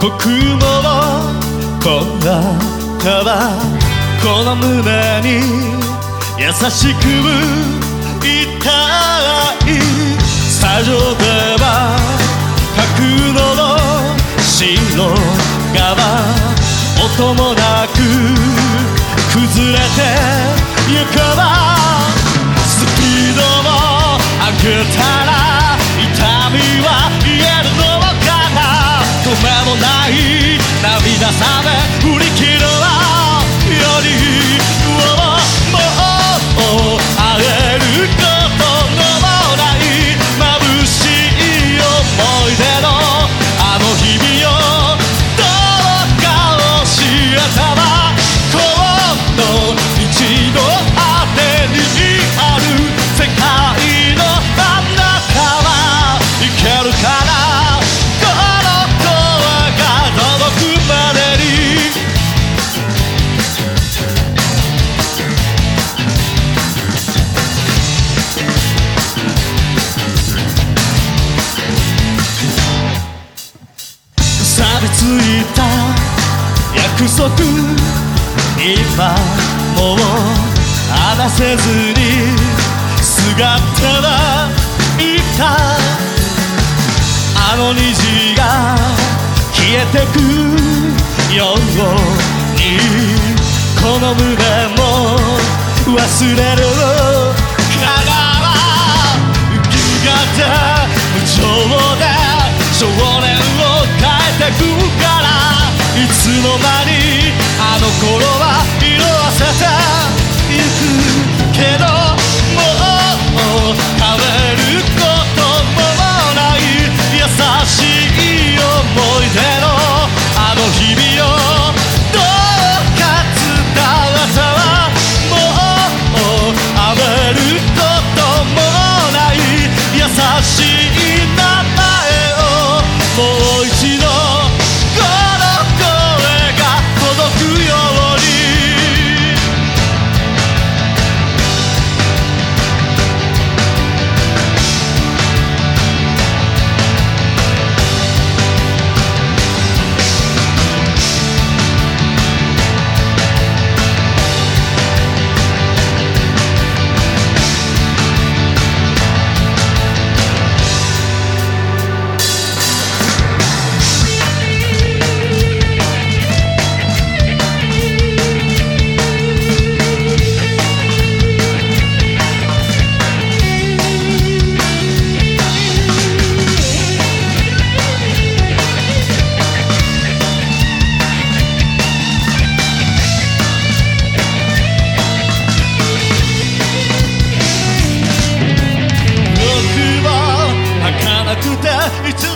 僕もこんなただこの胸に優しくいたい。スタジオでは角度の白側音もなく崩れてゆくばスピードを上げたら痛みは sabe ついた。約束今もう話せずに姿はいた。あの虹が消えてくように。この胸も忘れる。から浮きがつの間にあの頃は色あせた。içi